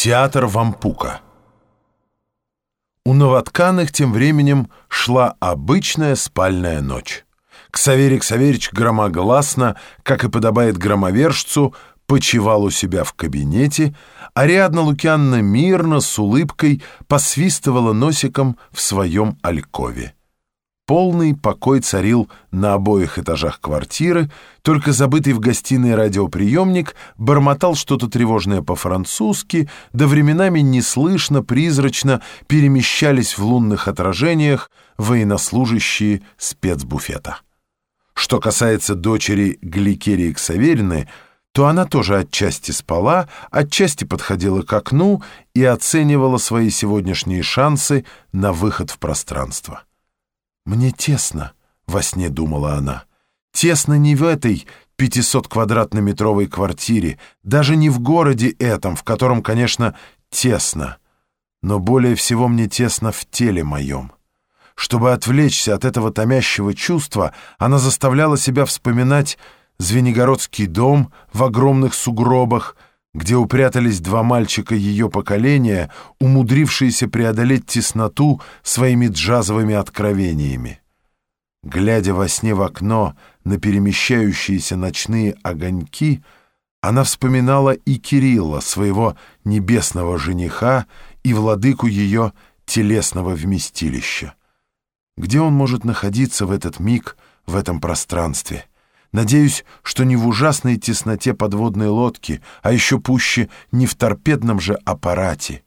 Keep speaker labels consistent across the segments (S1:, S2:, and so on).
S1: Театр Вампука. У новотканых тем временем шла обычная спальная ночь. Ксаверий Ксаверич громогласно, как и подобает громовержцу, почевал у себя в кабинете, Ариадна Лукьянна мирно, с улыбкой, посвистывала носиком в своем алькове. Полный покой царил на обоих этажах квартиры, только забытый в гостиной радиоприемник бормотал что-то тревожное по-французски, да временами неслышно, призрачно перемещались в лунных отражениях военнослужащие спецбуфета. Что касается дочери Гликерии Ксаверины, то она тоже отчасти спала, отчасти подходила к окну и оценивала свои сегодняшние шансы на выход в пространство. «Мне тесно», — во сне думала она. «Тесно не в этой 500-квадратно-метровой квартире, даже не в городе этом, в котором, конечно, тесно. Но более всего мне тесно в теле моем». Чтобы отвлечься от этого томящего чувства, она заставляла себя вспоминать Звенигородский дом в огромных сугробах, где упрятались два мальчика ее поколения, умудрившиеся преодолеть тесноту своими джазовыми откровениями. Глядя во сне в окно на перемещающиеся ночные огоньки, она вспоминала и Кирилла, своего небесного жениха, и владыку ее телесного вместилища. Где он может находиться в этот миг, в этом пространстве? Надеюсь, что не в ужасной тесноте подводной лодки, а еще пуще не в торпедном же аппарате.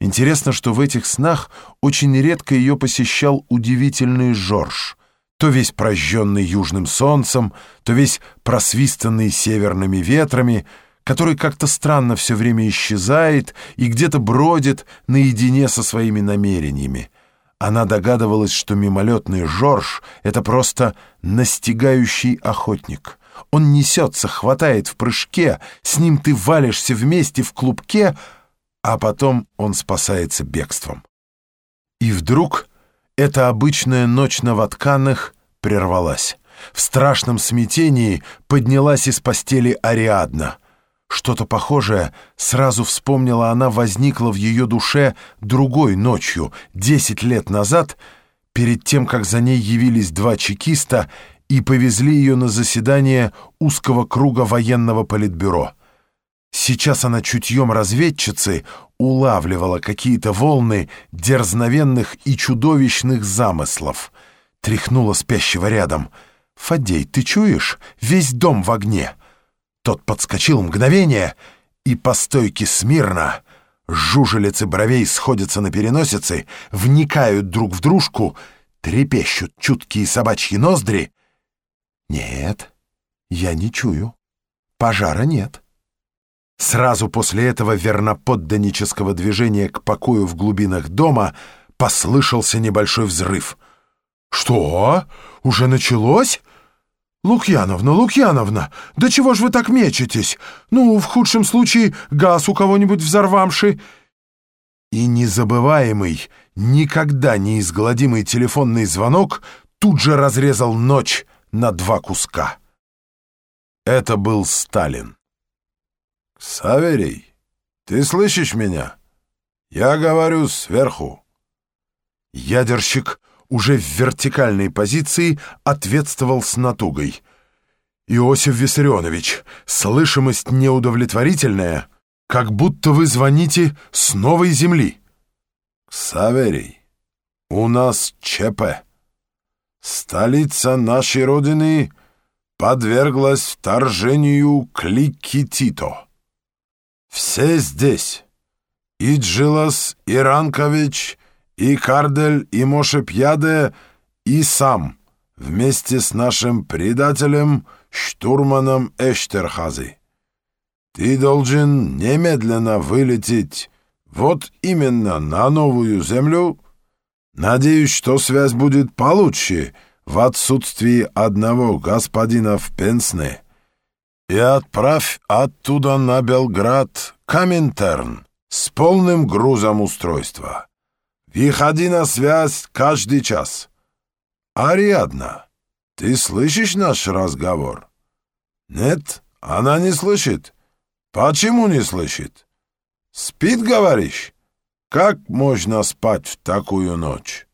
S1: Интересно, что в этих снах очень редко ее посещал удивительный Жорж, то весь прожженный южным солнцем, то весь просвистанный северными ветрами, который как-то странно все время исчезает и где-то бродит наедине со своими намерениями. Она догадывалась, что мимолетный Жорж — это просто настигающий охотник. Он несется, хватает в прыжке, с ним ты валишься вместе в клубке, а потом он спасается бегством. И вдруг эта обычная ночь на ватканах прервалась. В страшном смятении поднялась из постели Ариадна — что-то похожее, сразу вспомнила она, возникло в ее душе другой ночью, десять лет назад, перед тем, как за ней явились два чекиста и повезли ее на заседание узкого круга военного политбюро. Сейчас она чутьем разведчицы улавливала какие-то волны дерзновенных и чудовищных замыслов. Тряхнула спящего рядом. «Фадей, ты чуешь? Весь дом в огне!» Тот подскочил мгновение, и по стойке смирно жужелицы бровей сходятся на переносице, вникают друг в дружку, трепещут чуткие собачьи ноздри. Нет, я не чую. Пожара нет. Сразу после этого верноподданнического движения к покою в глубинах дома послышался небольшой взрыв. «Что? Уже началось?» «Лукьяновна, Лукьяновна, да чего ж вы так мечетесь? Ну, в худшем случае, газ у кого-нибудь взорвавший». И незабываемый, никогда не изгладимый телефонный звонок тут же разрезал ночь на два куска. Это был Сталин.
S2: «Саверий, ты слышишь меня? Я говорю сверху».
S1: Ядерщик уже в вертикальной позиции ответствовал с натугой. «Иосиф Виссарионович, слышимость неудовлетворительная, как будто вы звоните с новой земли».
S2: «Саверий, у нас ЧП. Столица нашей Родины подверглась вторжению клики Тито. Все здесь. И Джилас, и Кардель, и Мошепьяде, и сам, вместе с нашим предателем, штурманом Эштерхази. Ты должен немедленно вылететь вот именно на новую землю. Надеюсь, что связь будет получше в отсутствии одного господина в Пенсне. И отправь оттуда на Белград Коминтерн с полным грузом устройства. Выходи на связь каждый час. Ариадна, ты слышишь наш разговор? Нет, она не слышит. Почему не слышит? Спит, говоришь? Как можно спать в такую ночь?»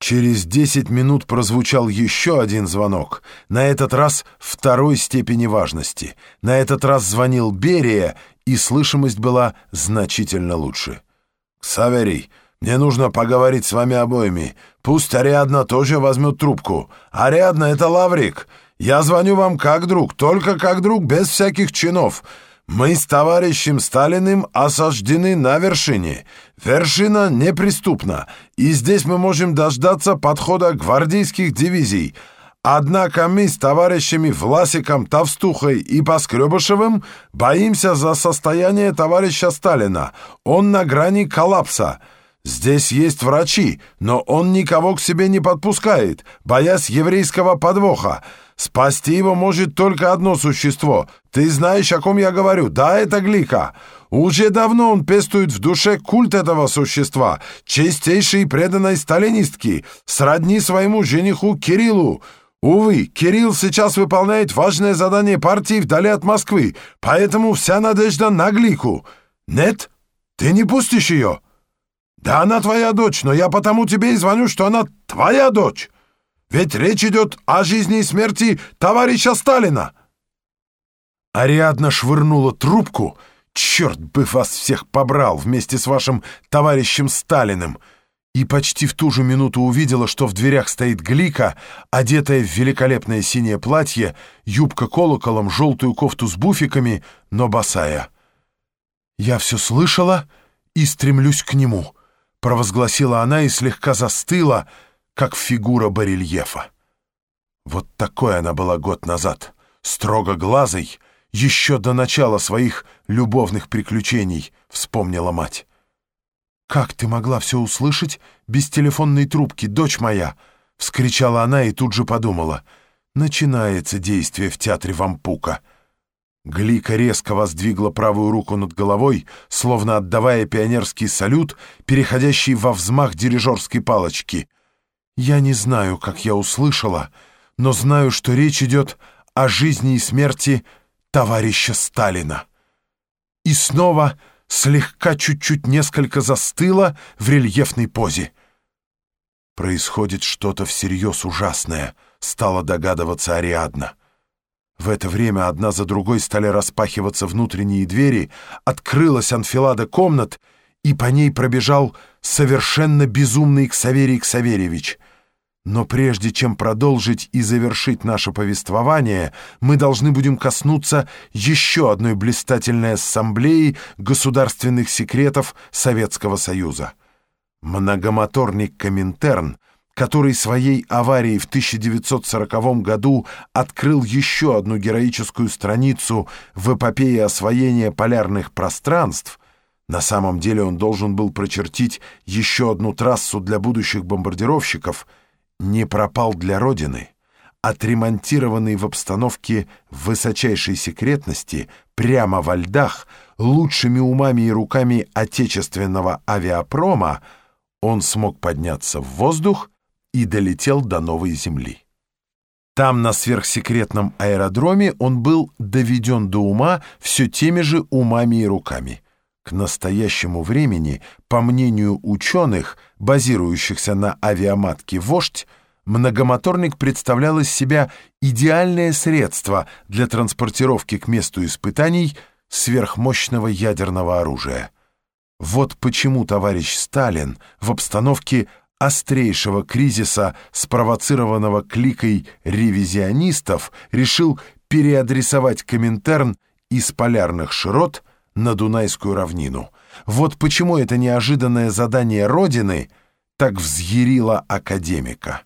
S1: Через десять минут прозвучал еще один звонок, на этот раз второй степени важности. На этот раз звонил Берия, и слышимость была значительно лучше.
S2: «Саверий, мне нужно поговорить с вами обоими. Пусть Ариадна тоже возьмет трубку. Ариадна — это Лаврик. Я звоню вам как друг, только как друг, без всяких чинов. Мы с товарищем Сталиным осаждены на вершине. Вершина неприступна, и здесь мы можем дождаться подхода гвардейских дивизий. Однако мы с товарищами Власиком, Товстухой и Поскребышевым боимся за состояние товарища Сталина. Он на грани коллапса. Здесь есть врачи, но он никого к себе не подпускает, боясь еврейского подвоха. Спасти его может только одно существо. Ты знаешь, о ком я говорю. Да, это Глика. Уже давно он пестует в душе культ этого существа, чистейшей преданной сталинистки, сродни своему жениху Кириллу. Увы, Кирилл сейчас выполняет важное задание партии вдали от Москвы, поэтому вся надежда на Глику. Нет, ты не пустишь ее. Да она твоя дочь, но я потому тебе и звоню, что она твоя дочь. Ведь речь идет о жизни и смерти товарища Сталина!»
S1: Ариадна швырнула трубку. «Черт бы вас всех побрал вместе с вашим товарищем Сталиным!» И почти в ту же минуту увидела, что в дверях стоит Глика, одетая в великолепное синее платье, юбка колоколом, желтую кофту с буфиками, но босая. «Я все слышала и стремлюсь к нему», — провозгласила она и слегка застыла, — как фигура барельефа. Вот такой она была год назад, строго глазой, еще до начала своих любовных приключений, вспомнила мать. «Как ты могла все услышать без телефонной трубки, дочь моя?» — вскричала она и тут же подумала. «Начинается действие в театре Вампука». Глика резко воздвигла правую руку над головой, словно отдавая пионерский салют, переходящий во взмах дирижерской палочки. Я не знаю, как я услышала, но знаю, что речь идет о жизни и смерти товарища Сталина. И снова слегка чуть-чуть несколько застыла в рельефной позе. Происходит что-то всерьез ужасное, стала догадываться Ариадна. В это время одна за другой стали распахиваться внутренние двери, открылась анфилада комнат, и по ней пробежал совершенно безумный Ксаверий Ксаверьевич. Но прежде чем продолжить и завершить наше повествование, мы должны будем коснуться еще одной блистательной ассамблеи государственных секретов Советского Союза. Многомоторник «Коминтерн», который своей аварией в 1940 году открыл еще одну героическую страницу в эпопее освоения полярных пространств, на самом деле он должен был прочертить еще одну трассу для будущих бомбардировщиков — не пропал для Родины, отремонтированный в обстановке высочайшей секретности прямо во льдах лучшими умами и руками отечественного авиапрома, он смог подняться в воздух и долетел до новой земли. Там, на сверхсекретном аэродроме, он был доведен до ума все теми же умами и руками. К настоящему времени, по мнению ученых, базирующихся на авиаматке «Вождь», многомоторник представлял из себя идеальное средство для транспортировки к месту испытаний сверхмощного ядерного оружия. Вот почему товарищ Сталин в обстановке острейшего кризиса, спровоцированного кликой ревизионистов, решил переадресовать Коминтерн из полярных широт – на Дунайскую равнину. Вот почему это неожиданное задание Родины так взъярило академика.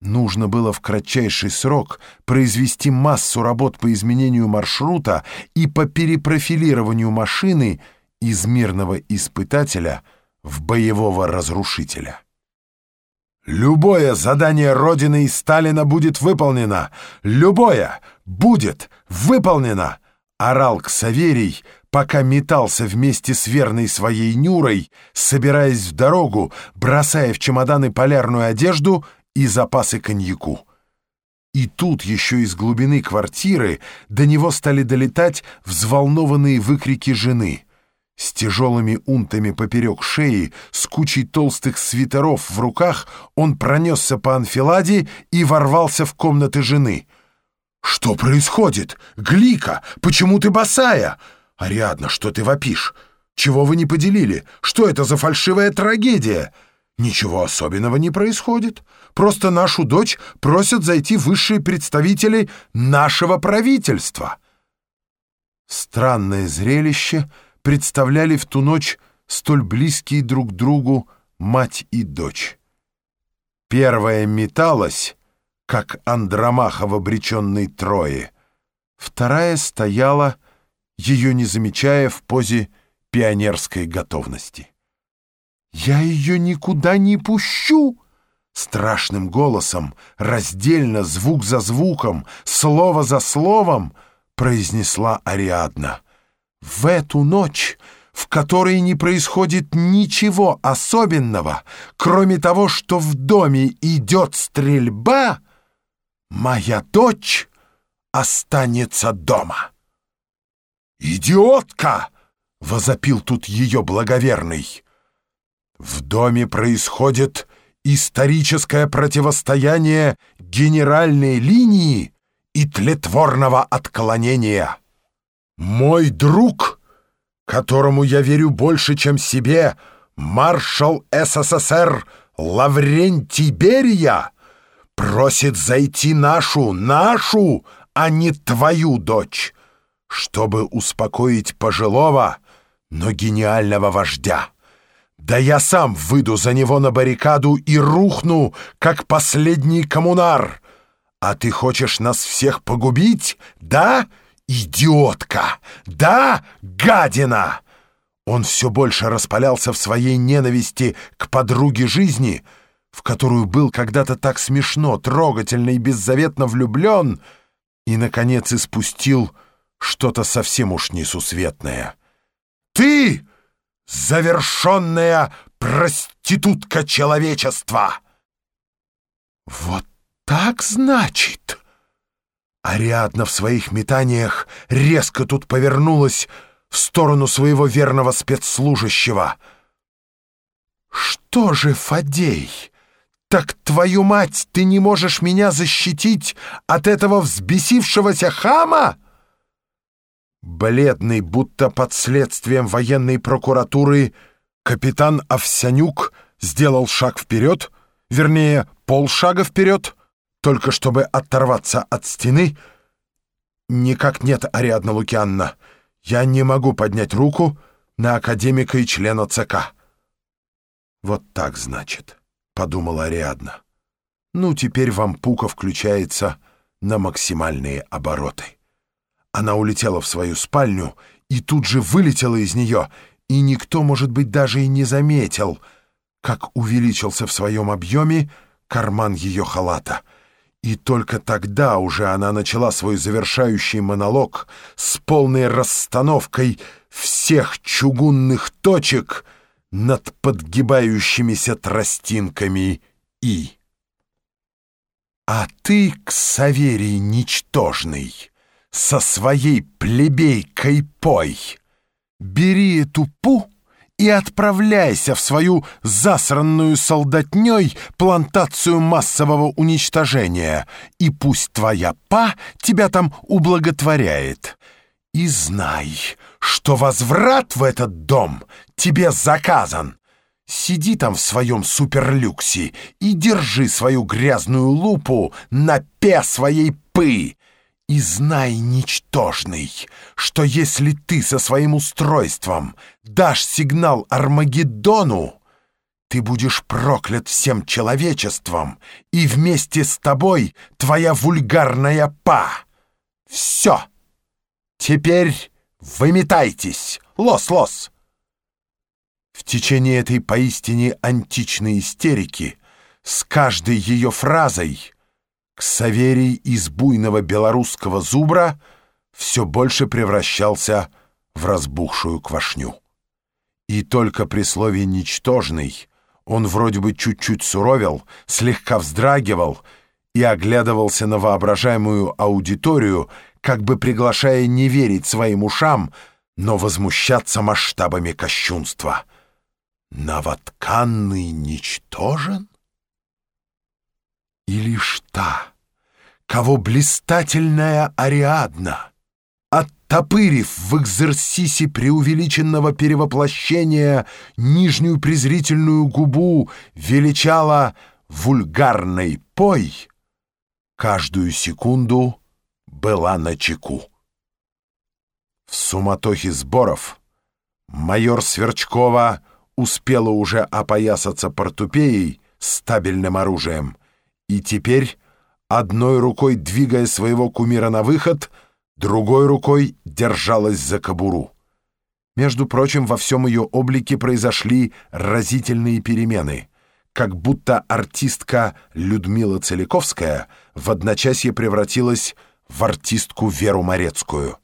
S1: Нужно было в кратчайший срок произвести массу работ по изменению маршрута и по перепрофилированию машины из мирного испытателя в боевого разрушителя. Любое задание Родины и Сталина будет выполнено! Любое будет выполнено! Орал Ксаверий, пока метался вместе с верной своей Нюрой, собираясь в дорогу, бросая в чемоданы полярную одежду и запасы коньяку. И тут еще из глубины квартиры до него стали долетать взволнованные выкрики жены — С тяжелыми унтами поперек шеи, с кучей толстых свитеров в руках, он пронесся по анфиладе и ворвался в комнаты жены. «Что происходит? Глика, почему ты босая? Ариадна, что ты вопишь? Чего вы не поделили? Что это за фальшивая трагедия?» «Ничего особенного не происходит. Просто нашу дочь просят зайти высшие представители нашего правительства». Странное зрелище представляли в ту ночь столь близкие друг другу мать и дочь. Первая металась, как Андромаха в обреченной Трое. Вторая стояла, ее не замечая в позе пионерской готовности. «Я ее никуда не пущу!» Страшным голосом, раздельно, звук за звуком, слово за словом, произнесла Ариадна. «В эту ночь, в которой не происходит ничего особенного, кроме того, что в доме идет стрельба, моя дочь останется дома». «Идиотка!» — возопил тут ее благоверный. В доме происходит историческое противостояние генеральной линии и тлетворного отклонения. Мой друг, которому я верю больше, чем себе, маршал СССР Лаврентий Берия, просит зайти нашу, нашу, а не твою дочь, чтобы успокоить пожилого, но гениального вождя. Да я сам выйду за него на баррикаду и рухну, как последний коммунар. А ты хочешь нас всех погубить? Да, идиотка? Да, гадина!» Он все больше распалялся в своей ненависти к подруге жизни, в которую был когда-то так смешно, трогательно и беззаветно влюблен, и, наконец, испустил что-то совсем уж несусветное. «Ты!» завершенная проститутка человечества. Вот так значит. Ариадна в своих метаниях резко тут повернулась в сторону своего верного спецслужащего. «Что же, Фадей, так твою мать, ты не можешь меня защитить от этого взбесившегося хама?» Бледный, будто под следствием военной прокуратуры, капитан Овсянюк сделал шаг вперед, вернее, полшага вперед, только чтобы оторваться от стены. «Никак нет, Ариадна Лукианна, я не могу поднять руку на академика и члена ЦК». «Вот так, значит», — подумала Ариадна. «Ну, теперь вам пука включается на максимальные обороты». Она улетела в свою спальню и тут же вылетела из нее, и никто, может быть, даже и не заметил, как увеличился в своем объеме карман ее халата. И только тогда уже она начала свой завершающий монолог с полной расстановкой всех чугунных точек над подгибающимися тростинками «и». «А ты, Ксаверий Ничтожный!» со своей плебейкой пой. Бери эту пу и отправляйся в свою засранную солдатней плантацию массового уничтожения, и пусть твоя па тебя там ублаготворяет. И знай, что возврат в этот дом тебе заказан. Сиди там в своем суперлюксе и держи свою грязную лупу на пе своей пы, и знай, ничтожный, что если ты со своим устройством дашь сигнал Армагеддону, ты будешь проклят всем человечеством, и вместе с тобой твоя вульгарная па. Все. Теперь выметайтесь. Лос-лос. В течение этой поистине античной истерики с каждой ее фразой Ксаверий из буйного белорусского зубра все больше превращался в разбухшую квашню. И только при слове «ничтожный» он вроде бы чуть-чуть суровел, слегка вздрагивал и оглядывался на воображаемую аудиторию, как бы приглашая не верить своим ушам, но возмущаться масштабами кощунства. Новотканный ничтожен? И лишь та, кого блистательная Ариадна, оттопырив в экзерсисе преувеличенного перевоплощения нижнюю презрительную губу, величала вульгарной пой, каждую секунду была на чеку. В суматохе сборов майор Сверчкова успела уже опоясаться портупеей стабильным оружием и теперь, одной рукой двигая своего кумира на выход, другой рукой держалась за кобуру. Между прочим, во всем ее облике произошли разительные перемены, как будто артистка Людмила Целиковская в одночасье превратилась в артистку Веру Морецкую.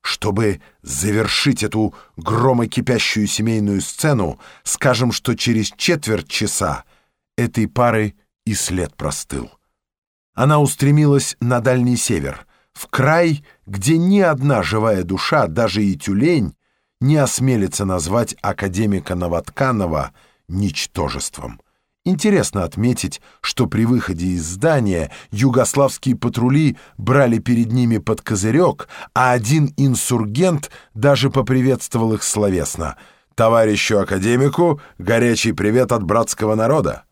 S1: Чтобы завершить эту громокипящую семейную сцену, скажем, что через четверть часа этой пары и след простыл. Она устремилась на Дальний Север, в край, где ни одна живая душа, даже и тюлень, не осмелится назвать академика Новотканова ничтожеством. Интересно отметить, что при выходе из здания югославские патрули брали перед ними под козырек, а один инсургент даже поприветствовал их словесно. «Товарищу академику горячий привет от братского народа!»